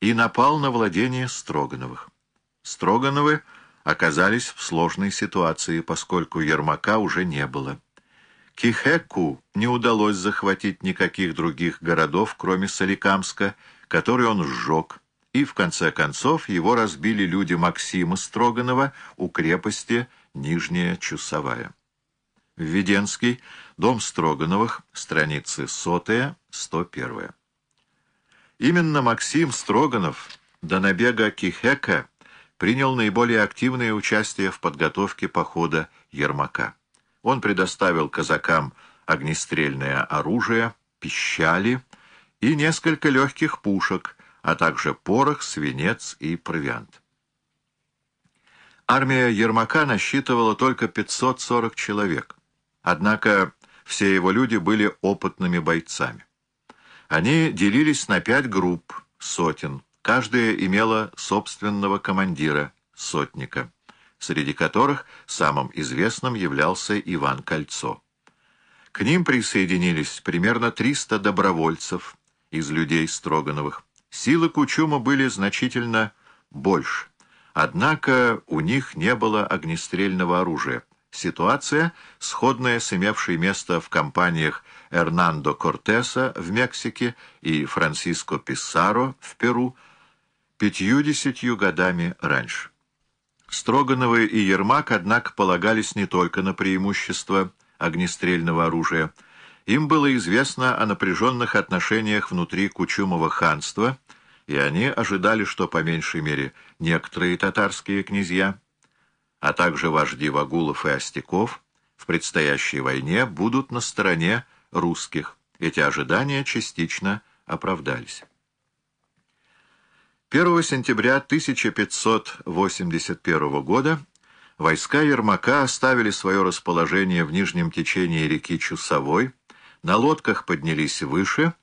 и напал на владение Строгановых. Строгановы оказались в сложной ситуации, поскольку Ермака уже не было. Кихеку не удалось захватить никаких других городов, кроме Соликамска, который он сжег, и в конце концов его разбили люди Максима Строганова у крепости Нижняя Чусовая. Введенский, дом Строгановых, страницы 100-101. Именно Максим Строганов до набега Кихека принял наиболее активное участие в подготовке похода Ермака. Он предоставил казакам огнестрельное оружие, пищали и несколько легких пушек, а также порох, свинец и провиант. Армия Ермака насчитывала только 540 человек, однако все его люди были опытными бойцами. Они делились на пять групп, сотен, каждая имела собственного командира, сотника, среди которых самым известным являлся Иван Кольцо. К ним присоединились примерно 300 добровольцев из людей Строгановых. Силы Кучума были значительно больше, однако у них не было огнестрельного оружия. Ситуация, сходная с имевшей место в кампаниях Эрнандо Кортеса в Мексике и Франсиско Писсаро в Перу, пятьюдесятью годами раньше. Строгановы и Ермак, однако, полагались не только на преимущество огнестрельного оружия. Им было известно о напряженных отношениях внутри Кучумова ханства, и они ожидали, что, по меньшей мере, некоторые татарские князья, а также вожди Вагулов и Остяков, в предстоящей войне будут на стороне русских. Эти ожидания частично оправдались. 1 сентября 1581 года войска Ермака оставили свое расположение в нижнем течении реки Чусовой, на лодках поднялись выше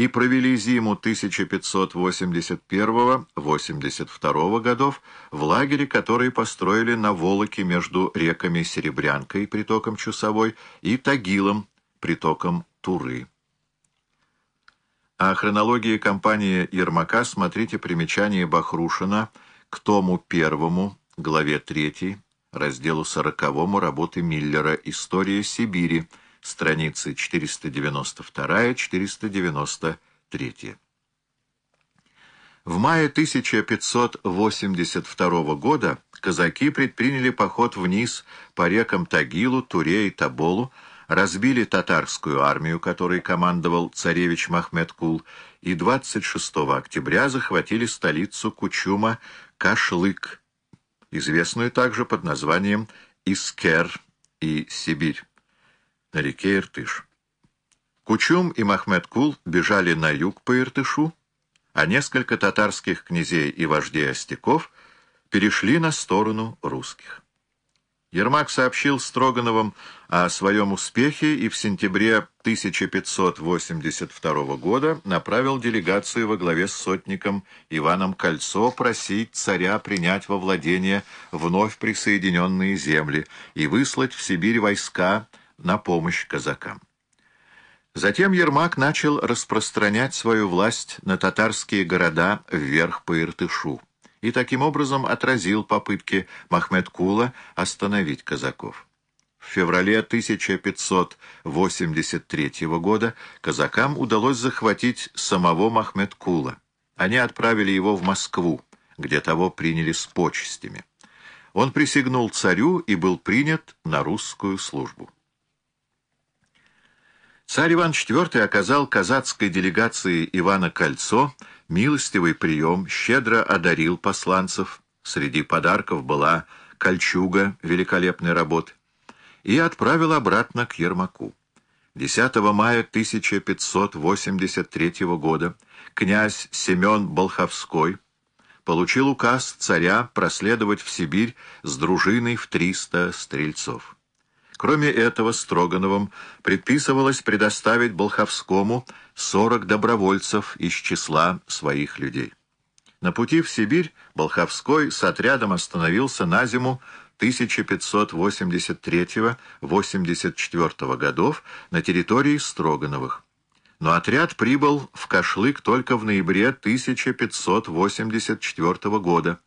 и провели зиму 1581-82 годов в лагере, который построили на Волоке между реками Серебрянкой, притоком Чусовой, и Тагилом, притоком Туры. О хронологии кампании Ермака смотрите примечание Бахрушина к тому первому, главе 3, разделу 40 работы Миллера «История Сибири», страницы 492-493. В мае 1582 года казаки предприняли поход вниз по рекам Тагилу, Туре и Таболу, разбили татарскую армию, которой командовал царевич Махмед Кул, и 26 октября захватили столицу Кучума Кашлык, известную также под названием Искер и Сибирь, на реке Иртыш. Кучум и Махмед Кул бежали на юг по Иртышу, а несколько татарских князей и вождей остяков перешли на сторону русских. Ермак сообщил Строгановым о своем успехе и в сентябре 1582 года направил делегацию во главе с сотником Иваном Кольцо просить царя принять во владение вновь присоединенные земли и выслать в Сибирь войска на помощь казакам. Затем Ермак начал распространять свою власть на татарские города вверх по Иртышу и таким образом отразил попытки Махмед-Кула остановить казаков. В феврале 1583 года казакам удалось захватить самого Махмед-Кула. Они отправили его в Москву, где того приняли с почестями. Он присягнул царю и был принят на русскую службу. Царь Иван IV оказал казацкой делегации Ивана Кольцо милостивый прием, щедро одарил посланцев, среди подарков была кольчуга великолепной работы, и отправил обратно к Ермаку. 10 мая 1583 года князь Семен Болховской получил указ царя проследовать в Сибирь с дружиной в 300 стрельцов. Кроме этого, Строгановым предписывалось предоставить Болховскому 40 добровольцев из числа своих людей. На пути в Сибирь Болховской с отрядом остановился на зиму 1583-84 годов на территории Строгановых. Но отряд прибыл в Кашлык только в ноябре 1584 года